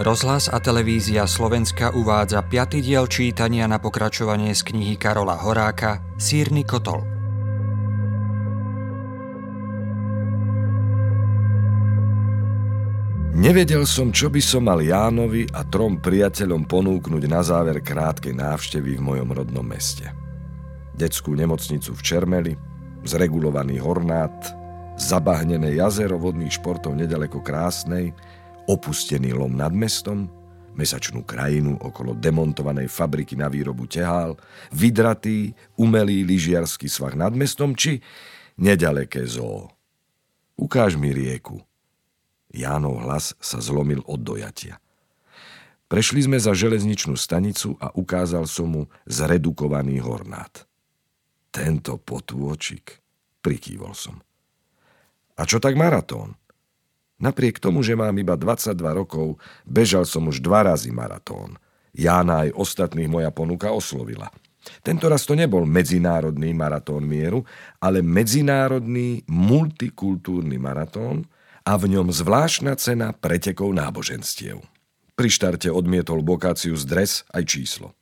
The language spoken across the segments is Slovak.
Rozhlas a televízia Slovenska uvádza 5. diel čítania na pokračovanie z knihy Karola Horáka Sírny kotol. Nevedel som, čo by som mal Jánovi a trom priateľom ponúknuť na záver krátkej návštevy v mojom rodnom meste. Detskú nemocnicu v Čermeli, zregulovaný hornát, zabahnené jazero vodných športov nedaleko Krásnej – opustený lom nad mestom, mesačnú krajinu okolo demontovanej fabriky na výrobu tehál, vydratý, umelý lyžiarský svah nad mestom či nedaleké zoo. Ukáž mi rieku. Jánov hlas sa zlomil od dojatia. Prešli sme za železničnú stanicu a ukázal som mu zredukovaný hornát. Tento potôčik, prikývol som. A čo tak maratón? Napriek tomu, že mám iba 22 rokov, bežal som už dva razy maratón. Jána aj ostatných moja ponuka oslovila. Tento raz to nebol medzinárodný maratón mieru, ale medzinárodný multikultúrny maratón a v ňom zvláštna cena pretekov náboženstiev. Pri štarte odmietol bokáciu z dres aj číslo.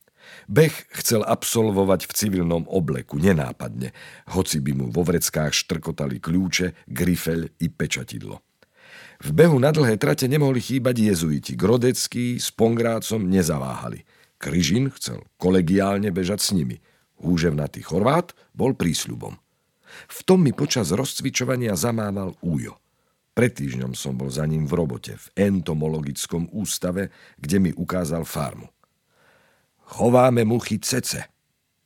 Beh chcel absolvovať v civilnom obleku, nenápadne, hoci by mu vo vreckách štrkotali kľúče, grifel i pečatidlo. V behu na dlhé trate nemohli chýbať jezuiti. Grodecký s Pongrácom nezaváhali. Kryžin chcel kolegiálne bežať s nimi. Húževnatý Chorvát bol prísľubom. V tom mi počas rozcvičovania zamával újo. Pred týždňom som bol za ním v robote, v entomologickom ústave, kde mi ukázal farmu. Chováme muchy cece.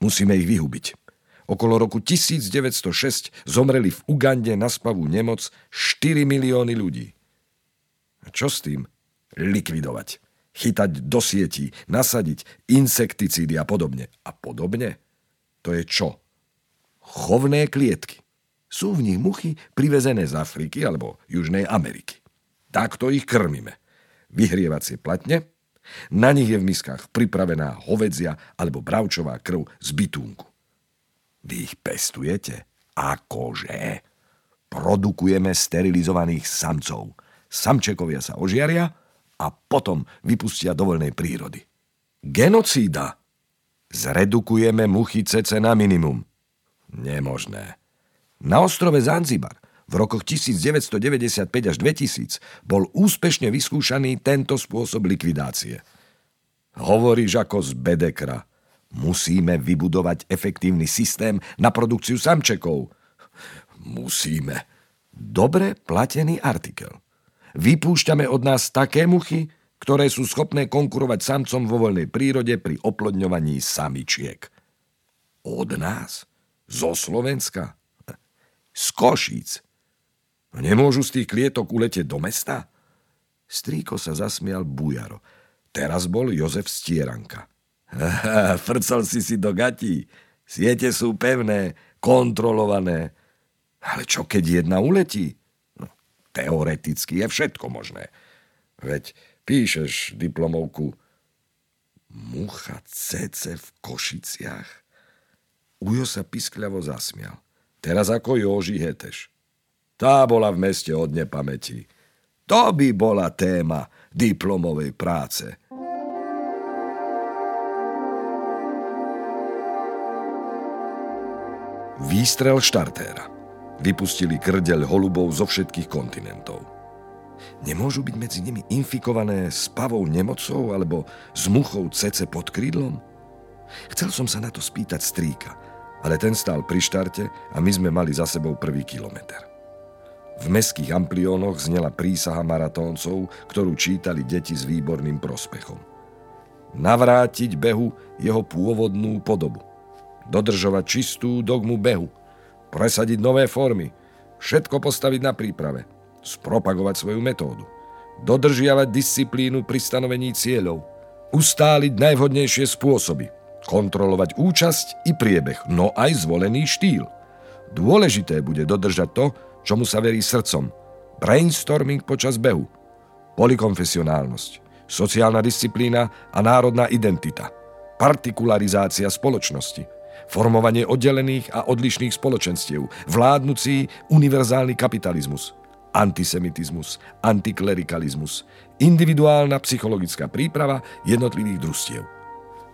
Musíme ich vyhubiť. Okolo roku 1906 zomreli v Ugande na spavú nemoc 4 milióny ľudí. A čo s tým? Likvidovať. Chytať do sietí, nasadiť insekticídy a podobne. A podobne? To je čo? Chovné klietky. Sú v nich muchy privezené z Afriky alebo Južnej Ameriky. Takto ich krmíme. Vyhrievacie platne, na nich je v miskách pripravená hovedzia alebo bravčová krv z bytúnku. Vy ich pestujete? Akože? Produkujeme sterilizovaných samcov – samčekovia sa ožiaria a potom vypustia do voľnej prírody. Genocída. Zredukujeme muchy cece na minimum. Nemožné. Na ostrove Zanzibar v rokoch 1995 až 2000 bol úspešne vyskúšaný tento spôsob likvidácie. Hovoríš ako z Bedekra. Musíme vybudovať efektívny systém na produkciu samčekov. Musíme. Dobre platený artikel. Vypúšťame od nás také muchy, ktoré sú schopné konkurovať samcom vo voľnej prírode pri oplodňovaní samičiek. Od nás? Zo Slovenska? Z Košíc? Nemôžu z tých klietok uletieť do mesta? Strýko sa zasmial bujaro. Teraz bol Jozef Stieranka. Frcal si si do gatí. Siete sú pevné, kontrolované. Ale čo keď jedna uletí? Teoreticky je všetko možné. Veď píšeš diplomovku Mucha CC v Košiciach? Ujo sa piskľavo zasmial. Teraz ako Joži Heteš. Tá bola v meste od nepamäti. To by bola téma diplomovej práce. Výstrel štartéra. Vypustili krdeľ holubov zo všetkých kontinentov. Nemôžu byť medzi nimi infikované spavou nemocou alebo s muchou cece pod krídlom? Chcel som sa na to spýtať strýka, ale ten stál pri štarte a my sme mali za sebou prvý kilometr. V meských ampliónoch znela prísaha maratóncov, ktorú čítali deti s výborným prospechom. Navrátiť behu jeho pôvodnú podobu. Dodržovať čistú dogmu behu – presadiť nové formy, všetko postaviť na príprave, spropagovať svoju metódu, dodržiavať disciplínu pri stanovení cieľov, ustáliť najvhodnejšie spôsoby, kontrolovať účasť i priebeh, no aj zvolený štýl. Dôležité bude dodržať to, čomu sa verí srdcom. Brainstorming počas behu, polikonfesionálnosť, sociálna disciplína a národná identita, partikularizácia spoločnosti – formovanie oddelených a odlišných spoločenstiev, vládnucí univerzálny kapitalizmus, antisemitizmus, antiklerikalizmus, individuálna psychologická príprava jednotlivých družstiev.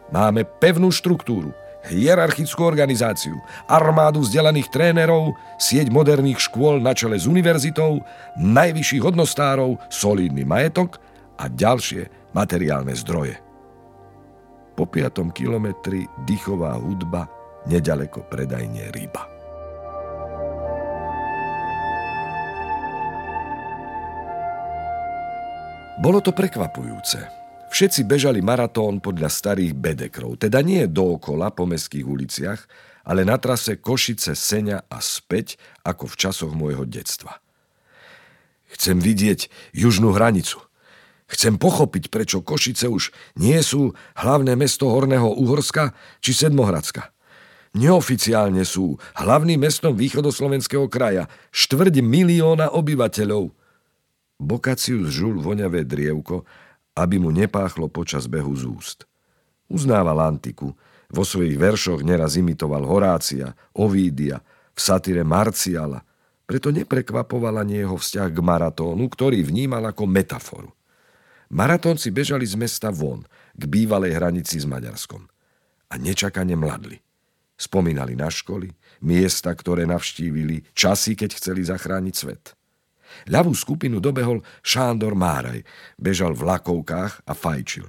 Máme pevnú štruktúru, hierarchickú organizáciu, armádu vzdelaných trénerov, sieť moderných škôl na čele s univerzitou, najvyšších hodnostárov, solidný majetok a ďalšie materiálne zdroje. Po piatom kilometri dýchová hudba, nedaleko predajne ryba. Bolo to prekvapujúce. Všetci bežali maratón podľa starých bedekrov, teda nie dookola po mestských uliciach, ale na trase Košice, Seňa a späť, ako v časoch môjho detstva. Chcem vidieť južnú hranicu. Chcem pochopiť, prečo Košice už nie sú hlavné mesto Horného Uhorska či Sedmohradska. Neoficiálne sú hlavným mestom východoslovenského kraja, štvrť milióna obyvateľov – Bokacius žul voňavé drievko, aby mu nepáchlo počas behu z úst. Uznával antiku, vo svojich veršoch neraz imitoval Horácia, Ovídia, v satire Marciala, preto neprekvapoval ani jeho vzťah k maratónu, ktorý vnímal ako metaforu. Maratónci bežali z mesta von, k bývalej hranici s Maďarskom. A nečakane mladli. Spomínali na školy, miesta, ktoré navštívili, časy, keď chceli zachrániť svet – Ľavú skupinu dobehol Šándor Máraj. Bežal v lakovkách a fajčil.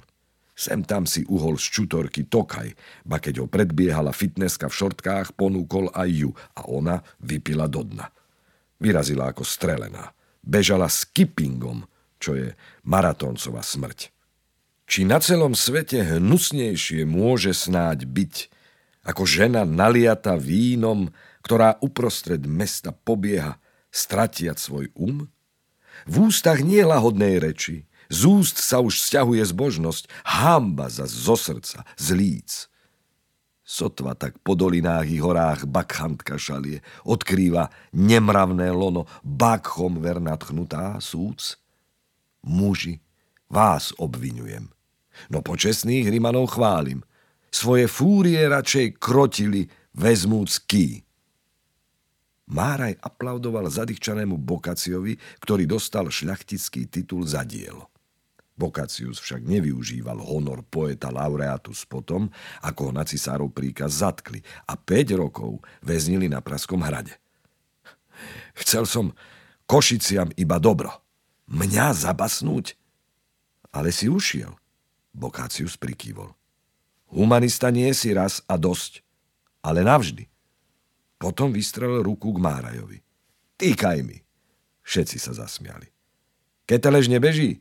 Sem tam si uhol z čutorky Tokaj, ba keď ho predbiehala fitnesska v šortkách, ponúkol aj ju a ona vypila do dna. Vyrazila ako strelená. Bežala skippingom, čo je maratóncová smrť. Či na celom svete hnusnejšie môže snáď byť ako žena naliata vínom, ktorá uprostred mesta pobieha stratiať svoj um? V ústach nie lahodnej reči, z úst sa už stiahuje zbožnosť, hamba za zo srdca, z líc. Sotva tak po dolinách i horách bakhantka šalie, odkrýva nemravné lono, bakchom ver nadchnutá súc. Muži, vás obvinujem. No počestných Rimanov chválim. Svoje fúrie radšej krotili, vezmúc ký. Máraj aplaudoval zadýchčanému Bokaciovi, ktorý dostal šľachtický titul za dielo. Bokacius však nevyužíval honor poeta laureatus potom, ako ho na cisárov príkaz zatkli a 5 rokov väznili na Praskom hrade. Chcel som Košiciam iba dobro. Mňa zabasnúť? Ale si ušiel. Bokácius prikývol. Humanista nie si raz a dosť, ale navždy. Potom vystrelil ruku k Márajovi. Týkaj mi. Všetci sa zasmiali. Keteleš nebeží?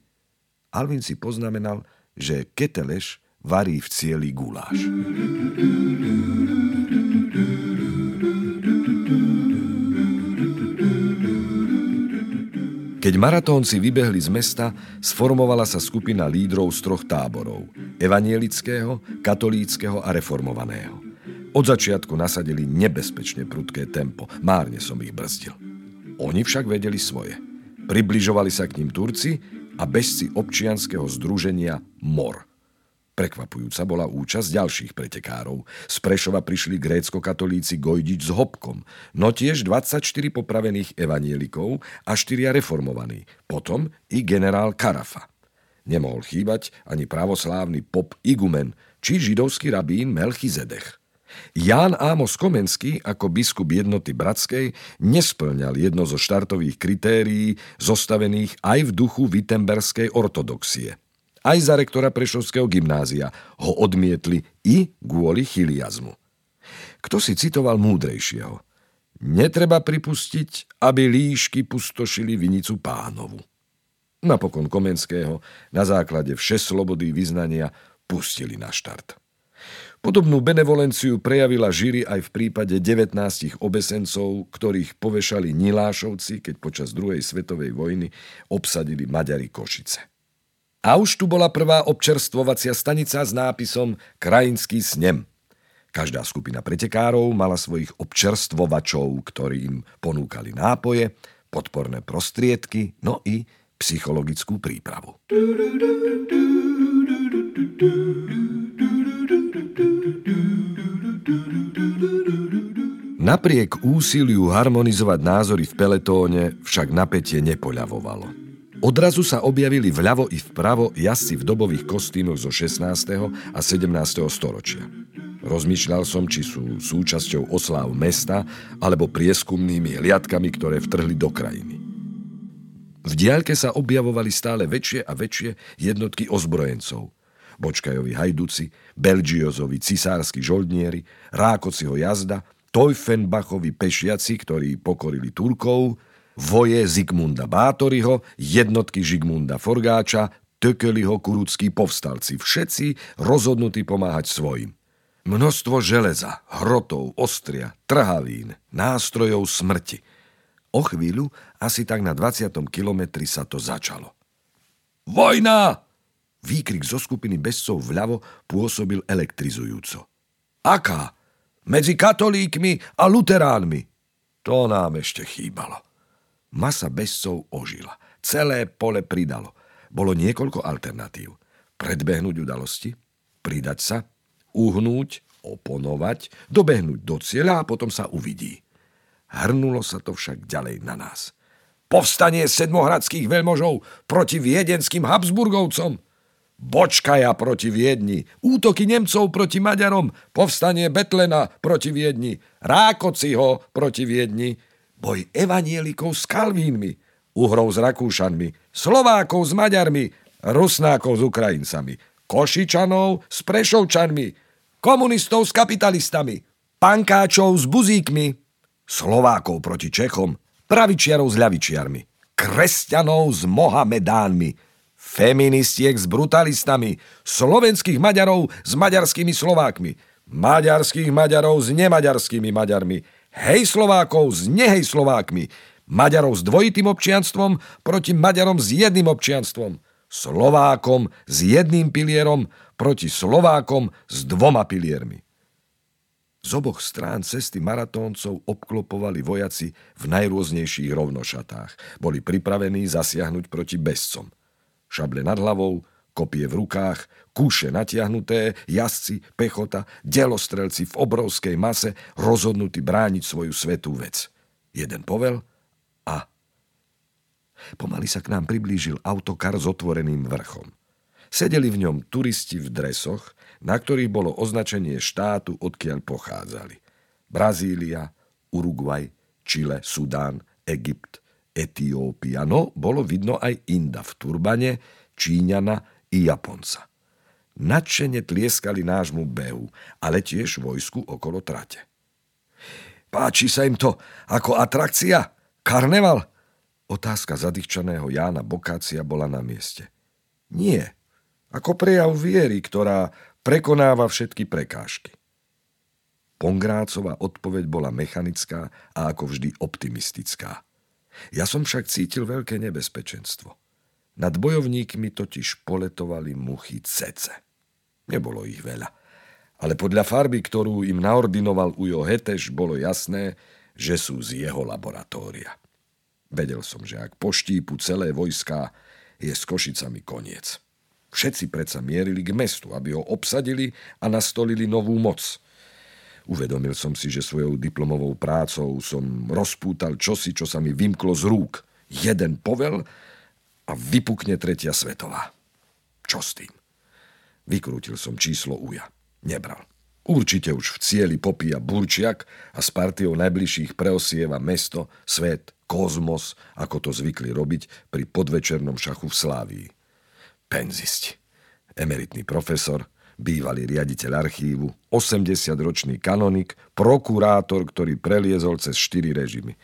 Alvin si poznamenal, že keteleš varí v cieli guláš. Keď maratónci vybehli z mesta, sformovala sa skupina lídrov z troch táborov. Evanielického, katolíckého a reformovaného. Od začiatku nasadili nebezpečne prudké tempo. Márne som ich brzdil. Oni však vedeli svoje. Približovali sa k ním Turci a bežci občianského združenia MOR. Prekvapujúca bola účasť ďalších pretekárov. Z Prešova prišli grécko-katolíci Gojdič s Hopkom, no tiež 24 popravených evanielikov a 4 reformovaní. Potom i generál Karafa. Nemohol chýbať ani pravoslávny pop Igumen či židovský rabín Melchizedech. Ján Ámos Komenský ako biskup jednoty Bratskej nesplňal jedno zo štartových kritérií zostavených aj v duchu Wittenberskej ortodoxie. Aj za rektora Prešovského gymnázia ho odmietli i kvôli chiliazmu. Kto si citoval múdrejšieho? Netreba pripustiť, aby líšky pustošili vinicu pánovu. Napokon Komenského na základe všeslobody vyznania pustili na štart. Podobnú benevolenciu prejavila Žiri aj v prípade 19 obesencov, ktorých povešali Nilášovci, keď počas druhej svetovej vojny obsadili Maďari Košice. A už tu bola prvá občerstvovacia stanica s nápisom Krajinský snem. Každá skupina pretekárov mala svojich občerstvovačov, ktorí im ponúkali nápoje, podporné prostriedky, no i psychologickú prípravu. Napriek úsiliu harmonizovať názory v peletóne však napätie nepoľavovalo. Odrazu sa objavili vľavo i vpravo jazdci v dobových kostýmoch zo 16. a 17. storočia. Rozmýšľal som, či sú súčasťou osláv mesta alebo prieskumnými hliadkami, ktoré vtrhli do krajiny. V diaľke sa objavovali stále väčšie a väčšie jednotky ozbrojencov. Bočkajovi hajduci, Belgiozovi cisársky žoldnieri, Rákociho jazda, Teufenbachovi pešiaci, ktorí pokorili Turkov, voje Zigmunda Bátoriho, jednotky Žigmunda Forgáča, Tökeliho kuruckí povstalci, všetci rozhodnutí pomáhať svojim. Množstvo železa, hrotov, ostria, trhavín, nástrojov smrti. O chvíľu, asi tak na 20. kilometri sa to začalo. Vojna! Výkrik zo skupiny bezcov vľavo pôsobil elektrizujúco. Aká? Medzi katolíkmi a luteránmi. To nám ešte chýbalo. Masa bezcov ožila. Celé pole pridalo. Bolo niekoľko alternatív. Predbehnúť udalosti, pridať sa, uhnúť, oponovať, dobehnúť do cieľa a potom sa uvidí. Hrnulo sa to však ďalej na nás. Povstanie sedmohradských veľmožov proti viedenským Habsburgovcom – Bočkaja proti Viedni, útoky Nemcov proti Maďarom, povstanie Betlena proti Viedni, Rákociho proti Viedni, boj evanielikov s Kalvínmi, Uhrov s Rakúšanmi, Slovákov s Maďarmi, Rusnákov s Ukrajincami, Košičanov s Prešovčanmi, komunistov s kapitalistami, pankáčov s buzíkmi, Slovákov proti Čechom, pravičiarov s ľavičiarmi, kresťanov s Mohamedánmi, feministiek s brutalistami, slovenských Maďarov s maďarskými Slovákmi, maďarských Maďarov s nemaďarskými Maďarmi, hej Slovákov s nehej Slovákmi, Maďarov s dvojitým občianstvom proti Maďarom s jedným občianstvom, Slovákom s jedným pilierom proti Slovákom s dvoma piliermi. Z oboch strán cesty maratóncov obklopovali vojaci v najrôznejších rovnošatách. Boli pripravení zasiahnuť proti bezcom šable nad hlavou, kopie v rukách, kúše natiahnuté, jazdci, pechota, delostrelci v obrovskej mase rozhodnutí brániť svoju svetú vec. Jeden povel a... Pomaly sa k nám priblížil autokar s otvoreným vrchom. Sedeli v ňom turisti v dresoch, na ktorých bolo označenie štátu, odkiaľ pochádzali. Brazília, Uruguay, Čile, Sudán, Egypt, Etiópia. No, bolo vidno aj Inda v turbane, Číňana i Japonca. Nadšene tlieskali nášmu behu, ale tiež vojsku okolo trate. Páči sa im to ako atrakcia? Karneval? Otázka zadýchčaného Jána Bokácia bola na mieste. Nie, ako prejav viery, ktorá prekonáva všetky prekážky. Pongrácová odpoveď bola mechanická a ako vždy optimistická. Ja som však cítil veľké nebezpečenstvo. Nad bojovníkmi totiž poletovali muchy cece. Nebolo ich veľa. Ale podľa farby, ktorú im naordinoval Ujo Heteš, bolo jasné, že sú z jeho laboratória. Vedel som, že ak poštípu celé vojská, je s Košicami koniec. Všetci predsa mierili k mestu, aby ho obsadili a nastolili novú moc – Uvedomil som si, že svojou diplomovou prácou som rozpútal čosi, čo sa mi vymklo z rúk. Jeden povel a vypukne tretia svetová. Čo s tým? Vykrútil som číslo uja. Nebral. Určite už v cieli popíja burčiak a s partiou najbližších preosieva mesto, svet, kozmos, ako to zvykli robiť pri podvečernom šachu v Slávii. Penzisti. Emeritný profesor – bývalý riaditeľ archívu, 80-ročný kanonik, prokurátor, ktorý preliezol cez štyri režimy.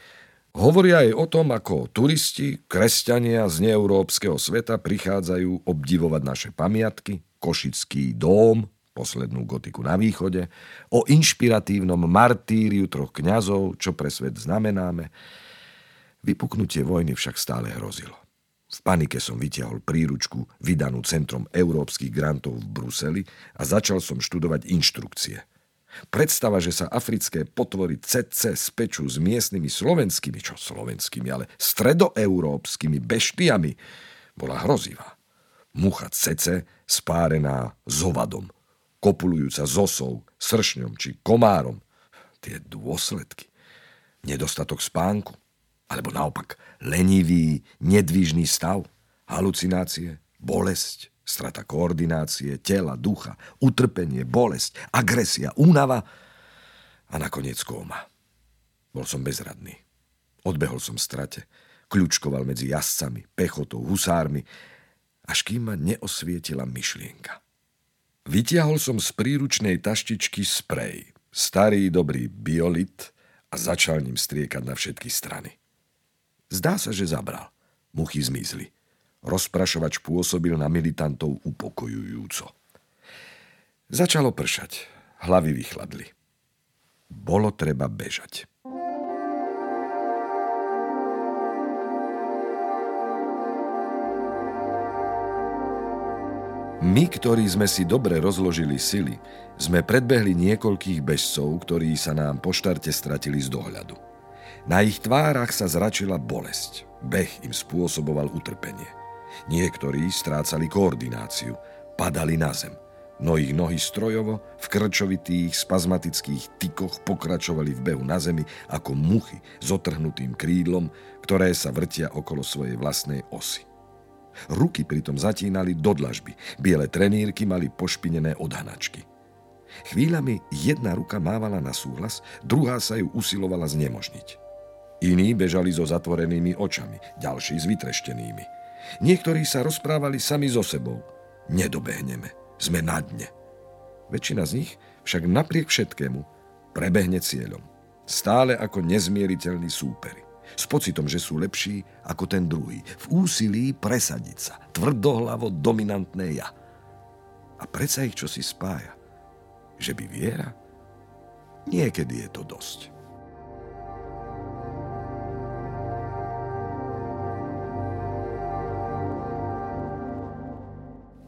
Hovoria aj o tom, ako turisti, kresťania z neeurópskeho sveta prichádzajú obdivovať naše pamiatky, Košický dóm, poslednú gotiku na východe, o inšpiratívnom martíriu troch kňazov, čo pre svet znamenáme. Vypuknutie vojny však stále hrozilo. V panike som vytiahol príručku vydanú Centrom európskych grantov v Bruseli a začal som študovať inštrukcie. Predstava, že sa africké potvory CC spečú s miestnymi slovenskými, čo slovenskými, ale stredoeurópskymi beštiami, bola hrozivá. Mucha CC spárená s ovadom, kopulujúca s osou, sršňom či komárom. Tie dôsledky – Nedostatok spánku? Alebo naopak lenivý, nedvížný stav? Halucinácie? Bolesť? Strata koordinácie, tela, ducha, utrpenie, bolesť, agresia, únava a nakoniec kóma. Bol som bezradný. Odbehol som strate. Kľúčkoval medzi jazdcami, pechotou, husármi, až kým ma neosvietila myšlienka. Vytiahol som z príručnej taštičky sprej, starý dobrý biolit a začal ním striekať na všetky strany. Zdá sa, že zabral. Muchy zmizli. Rozprašovač pôsobil na militantov upokojujúco. Začalo pršať. Hlavy vychladli. Bolo treba bežať. My, ktorí sme si dobre rozložili sily, sme predbehli niekoľkých bežcov, ktorí sa nám po štarte stratili z dohľadu. Na ich tvárach sa zračila bolesť. Beh im spôsoboval utrpenie. Niektorí strácali koordináciu, padali na zem. No ich nohy strojovo v krčovitých spazmatických tykoch pokračovali v behu na zemi ako muchy s otrhnutým krídlom, ktoré sa vrtia okolo svojej vlastnej osy. Ruky pritom zatínali do dlažby. Biele trenírky mali pošpinené odhanačky. Chvíľami jedna ruka mávala na súhlas, druhá sa ju usilovala znemožniť. Iní bežali so zatvorenými očami, ďalší s vytreštenými. Niektorí sa rozprávali sami so sebou. Nedobehneme, sme na dne. Väčšina z nich však napriek všetkému prebehne cieľom. Stále ako nezmieriteľní súperi s pocitom, že sú lepší ako ten druhý, v úsilí presadiť sa, tvrdohlavo dominantné ja. A predsa ich čo si spája. Že by viera? Niekedy je to dosť.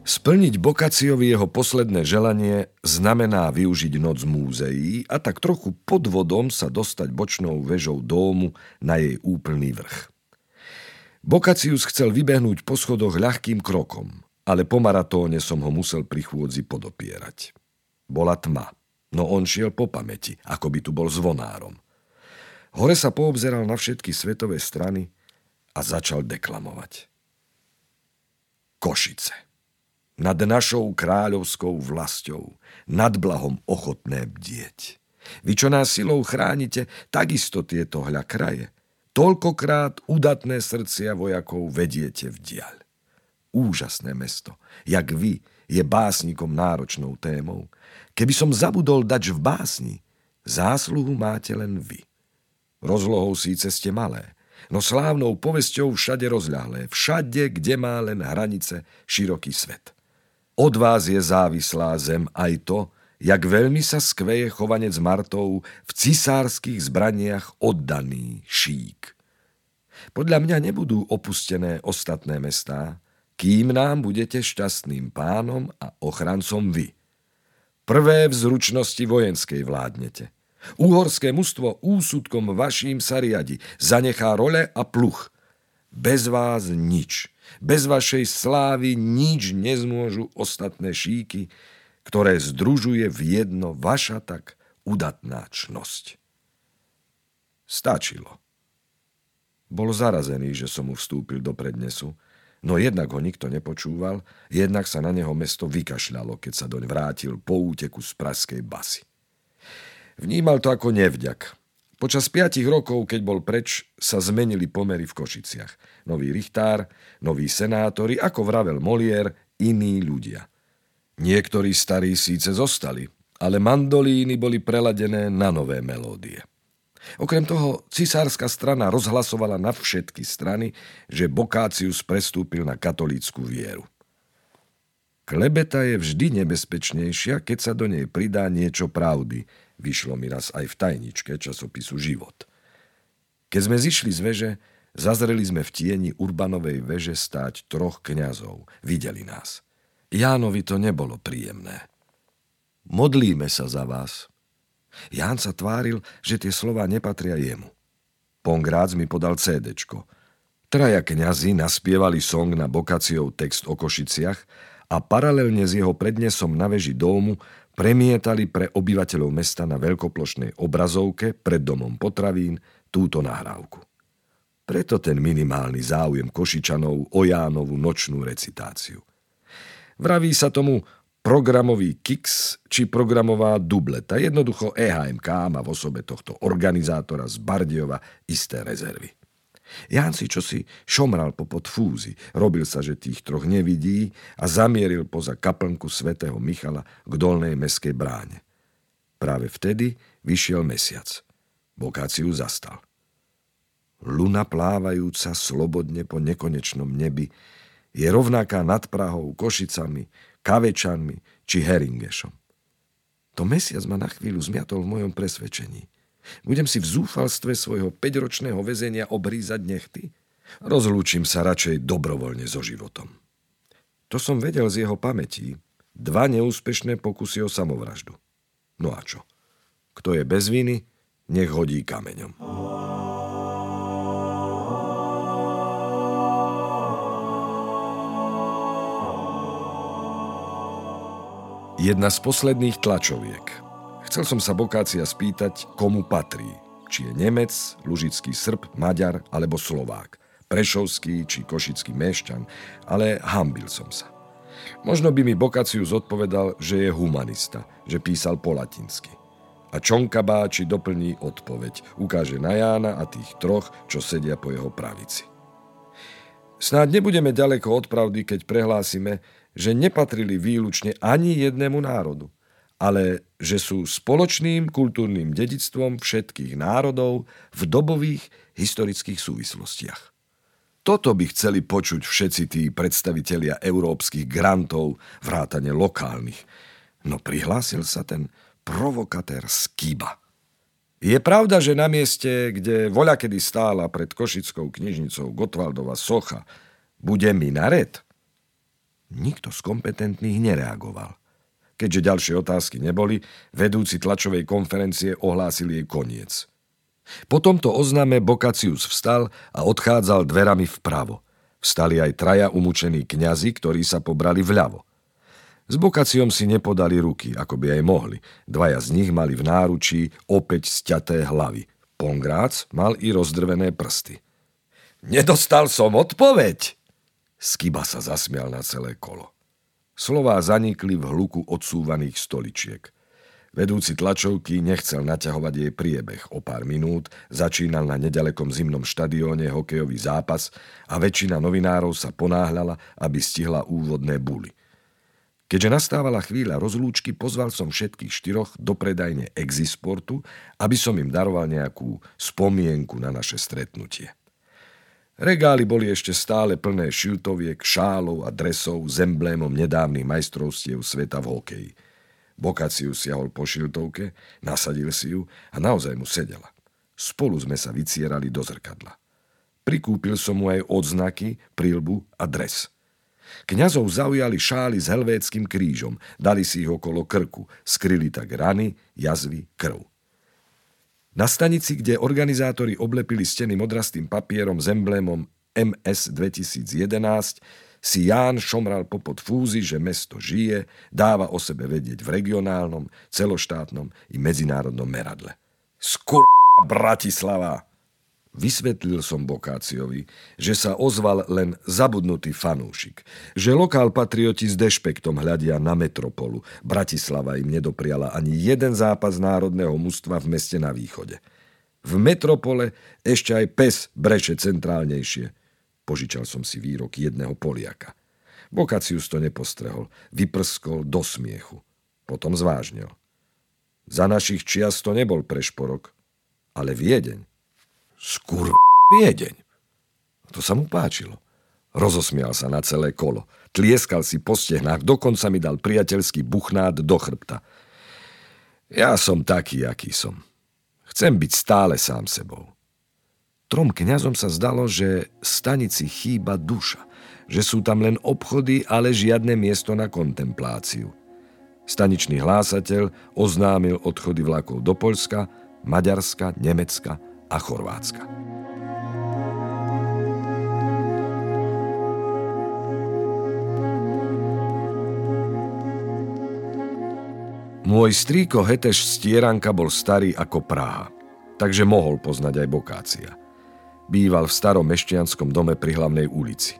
Splniť Bokaciovi jeho posledné želanie znamená využiť noc múzeí a tak trochu pod vodom sa dostať bočnou vežou dómu na jej úplný vrch. Bokacius chcel vybehnúť po schodoch ľahkým krokom, ale po maratóne som ho musel pri chôdzi podopierať. Bola tma, no on šiel po pamäti, ako by tu bol zvonárom. Hore sa poobzeral na všetky svetové strany a začal deklamovať. Košice nad našou kráľovskou vlastou, nad blahom ochotné bdieť. Vy, čo nás silou chránite, takisto tieto hľa kraje. Toľkokrát udatné srdcia vojakov vediete v diaľ. Úžasné mesto, jak vy, je básnikom náročnou témou. Keby som zabudol dať v básni, zásluhu máte len vy. Rozlohou síce ste malé, no slávnou povesťou všade rozľahlé, všade, kde má len hranice široký svet. Od vás je závislá zem aj to, jak veľmi sa skveje chovanec Martov v cisárskych zbraniach oddaný šík. Podľa mňa nebudú opustené ostatné mestá, kým nám budete šťastným pánom a ochrancom vy. Prvé v zručnosti vojenskej vládnete. Uhorské mužstvo úsudkom vaším sa riadi, zanechá role a pluch. Bez vás nič – bez vašej slávy nič nezmôžu ostatné šíky, ktoré združuje v jedno vaša tak udatná čnosť. Stačilo. Bol zarazený, že som mu vstúpil do prednesu, no jednak ho nikto nepočúval, jednak sa na neho mesto vykašľalo, keď sa doň vrátil po úteku z praskej basy. Vnímal to ako nevďak, Počas piatich rokov, keď bol preč, sa zmenili pomery v Košiciach. Nový richtár, noví senátori, ako vravel Molier, iní ľudia. Niektorí starí síce zostali, ale mandolíny boli preladené na nové melódie. Okrem toho, cisárska strana rozhlasovala na všetky strany, že Bokácius prestúpil na katolícku vieru. Klebeta je vždy nebezpečnejšia, keď sa do nej pridá niečo pravdy – Vyšlo mi raz aj v tajničke časopisu Život. Keď sme zišli z veže, zazreli sme v tieni Urbanovej veže stáť troch kňazov. Videli nás. Jánovi to nebolo príjemné. Modlíme sa za vás. Ján sa tváril, že tie slova nepatria jemu. Pongrác mi podal CDčko. Traja kňazi naspievali song na Bokaciov text o Košiciach a paralelne s jeho prednesom na veži domu premietali pre obyvateľov mesta na veľkoplošnej obrazovke pred domom potravín túto nahrávku. Preto ten minimálny záujem Košičanov o Jánovu nočnú recitáciu. Vraví sa tomu programový KIX či programová dubleta. Jednoducho EHMK má v osobe tohto organizátora z Bardiova isté rezervy. Ján si čosi šomral po podfúzi, robil sa, že tých troch nevidí a zamieril poza kaplnku svätého Michala k dolnej meskej bráne. Práve vtedy vyšiel mesiac. Bokáciu zastal. Luna plávajúca slobodne po nekonečnom nebi je rovnaká nad Prahou, Košicami, Kavečanmi či Heringešom. To mesiac ma na chvíľu zmiatol v mojom presvedčení – budem si v zúfalstve svojho 5-ročného väzenia obrízať nechty? Rozlúčim sa radšej dobrovoľne so životom. To som vedel z jeho pamätí. Dva neúspešné pokusy o samovraždu. No a čo? Kto je bez viny, nech hodí kameňom. Jedna z posledných tlačoviek – Chcel som sa Bokácia spýtať, komu patrí. Či je Nemec, Lužický Srb, Maďar alebo Slovák. Prešovský či Košický mešťan, ale hambil som sa. Možno by mi Bokáciu zodpovedal, že je humanista, že písal po latinsky. A Čonka Báči doplní odpoveď. Ukáže na Jána a tých troch, čo sedia po jeho pravici. Snáď nebudeme ďaleko od pravdy, keď prehlásime, že nepatrili výlučne ani jednému národu ale že sú spoločným kultúrnym dedictvom všetkých národov v dobových historických súvislostiach. Toto by chceli počuť všetci tí predstavitelia európskych grantov, vrátane lokálnych. No prihlásil sa ten provokatér Skiba. Je pravda, že na mieste, kde voľa stála pred Košickou knižnicou Gotwaldova socha, bude minaret? Nikto z kompetentných nereagoval. Keďže ďalšie otázky neboli, vedúci tlačovej konferencie ohlásil jej koniec. Po tomto oznáme Bokacius vstal a odchádzal dverami vpravo. Vstali aj traja umúčení kňazi, ktorí sa pobrali vľavo. S Bokaciom si nepodali ruky, ako by aj mohli. Dvaja z nich mali v náručí opäť sťaté hlavy. Pongrác mal i rozdrvené prsty. Nedostal som odpoveď! Skiba sa zasmial na celé kolo. Slová zanikli v hluku odsúvaných stoličiek. Vedúci tlačovky nechcel naťahovať jej priebeh. O pár minút začínal na nedalekom zimnom štadióne hokejový zápas a väčšina novinárov sa ponáhľala, aby stihla úvodné buly. Keďže nastávala chvíľa rozlúčky, pozval som všetkých štyroch do predajne Exisportu, aby som im daroval nejakú spomienku na naše stretnutie. Regály boli ešte stále plné šiltoviek, šálov a dresov s emblémom nedávnych majstrovstiev sveta v hokeji. Bokaciu siahol po šiltovke, nasadil si ju a naozaj mu sedela. Spolu sme sa vycierali do zrkadla. Prikúpil som mu aj odznaky, prílbu a dres. Kňazov zaujali šály s helvéckým krížom, dali si ich okolo krku, skryli tak rany, jazvy, krv. Na stanici, kde organizátori oblepili steny modrastým papierom s emblémom MS 2011, si Ján šomral popod fúzy, že mesto žije, dáva o sebe vedieť v regionálnom, celoštátnom i medzinárodnom meradle. Skur Bratislava! Vysvetlil som Bokáciovi, že sa ozval len zabudnutý fanúšik, že lokál patrioti s dešpektom hľadia na metropolu. Bratislava im nedopriala ani jeden zápas národného mužstva v meste na východe. V metropole ešte aj pes breše centrálnejšie. Požičal som si výrok jedného Poliaka. Bokacius to nepostrehol, vyprskol do smiechu. Potom zvážnil. Za našich čias to nebol prešporok, ale Viedeň. Skur Viedeň. To sa mu páčilo. Rozosmial sa na celé kolo. Tlieskal si po stehnách, dokonca mi dal priateľský buchnát do chrbta. Ja som taký, aký som. Chcem byť stále sám sebou. Trom kňazom sa zdalo, že stanici chýba duša, že sú tam len obchody, ale žiadne miesto na kontempláciu. Staničný hlásateľ oznámil odchody vlakov do Poľska, Maďarska, Nemecka a Chorvátska. Môj strýko Heteš Stieranka bol starý ako Praha. takže mohol poznať aj Bokácia. Býval v starom mešťanskom dome pri hlavnej ulici.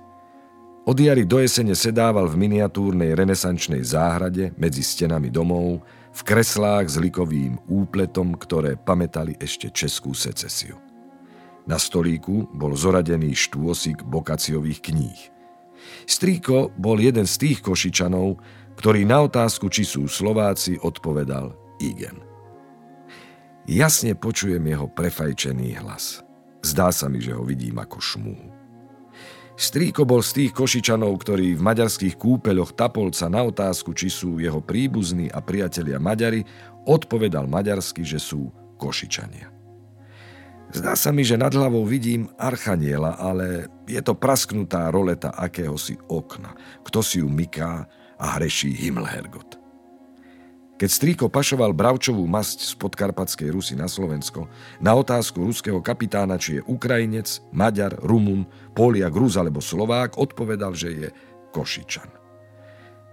Od jary do jesene sedával v miniatúrnej renesančnej záhrade medzi stenami domov, v kreslách s likovým úpletom, ktoré pamätali ešte českú secesiu. Na stolíku bol zoradený štôsik Bokaciových kníh. Strýko bol jeden z tých košičanov, ktorý na otázku, či sú Slováci, odpovedal Igen. Jasne počujem jeho prefajčený hlas. Zdá sa mi, že ho vidím ako šmúhu. Strýko bol z tých košičanov, ktorí v maďarských kúpeľoch Tapolca na otázku, či sú jeho príbuzní a priatelia Maďari, odpovedal maďarsky, že sú košičania. Zdá sa mi, že nad hlavou vidím archaniela, ale je to prasknutá roleta akéhosi okna. Kto si ju myká a hreší Himmelhergot. Keď strýko pašoval bravčovú masť z podkarpatskej Rusy na Slovensko, na otázku ruského kapitána, či je Ukrajinec, Maďar, Rumun, Poliak, Rus alebo Slovák, odpovedal, že je Košičan.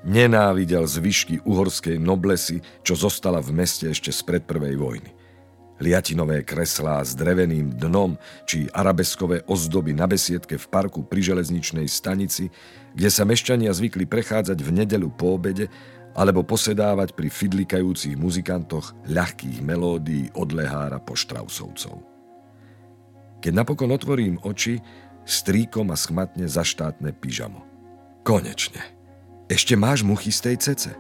Nenávidel zvyšky uhorskej noblesy, čo zostala v meste ešte spred prvej vojny. Liatinové kreslá s dreveným dnom či arabeskové ozdoby na besiedke v parku pri železničnej stanici, kde sa mešťania zvykli prechádzať v nedelu po obede alebo posedávať pri fidlikajúcich muzikantoch ľahkých melódií od lehára po Štrausovcov. Keď napokon otvorím oči, strýko ma schmatne za štátne pyžamo. Konečne. Ešte máš muchy z tej cece?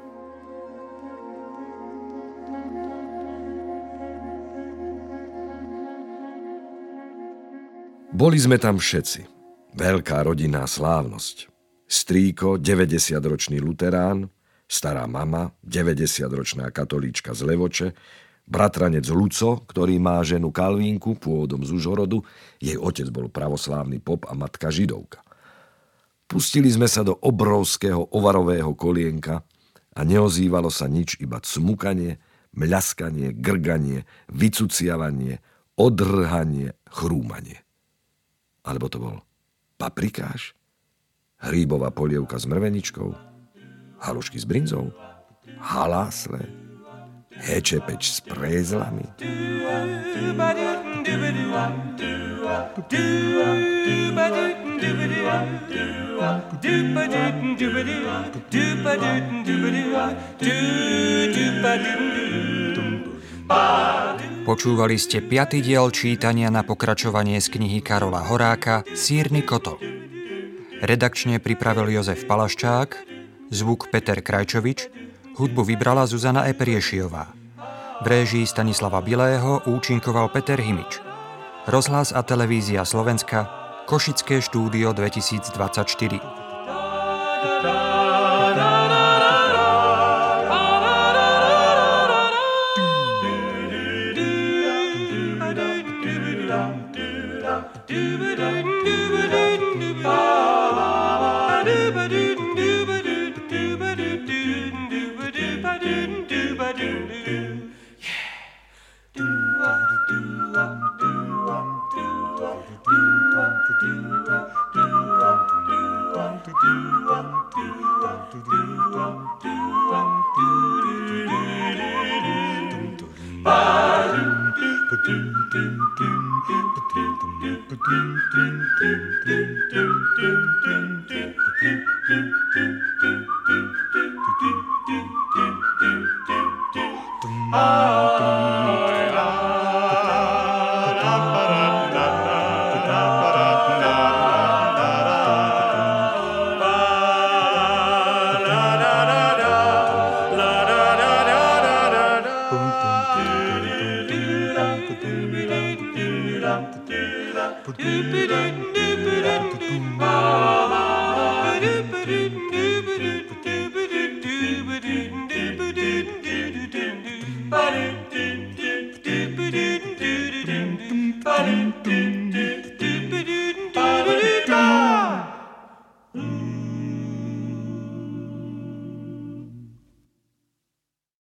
Boli sme tam všetci. Veľká rodinná slávnosť. Strýko, 90-ročný luterán, stará mama, 90-ročná katolíčka z Levoče, bratranec Luco, ktorý má ženu Kalvínku, pôvodom z Užhorodu, jej otec bol pravoslávny pop a matka židovka. Pustili sme sa do obrovského ovarového kolienka a neozývalo sa nič, iba cmukanie, mľaskanie, grganie, vycuciavanie, odrhanie, chrúmanie. Alebo to bol paprikáš, hríbová polievka s mrveničkou, halušky s brinzou, halásle, hečepeč s prézlami. Počúvali ste piatý diel čítania na pokračovanie z knihy Karola Horáka Sírny kotol. Redakčne pripravil Jozef Palaščák, zvuk Peter Krajčovič, hudbu vybrala Zuzana Eperiešiová. V réžii Stanislava Bilého účinkoval Peter Himič. Rozhlas a televízia Slovenska, Košické štúdio 2024. Ah.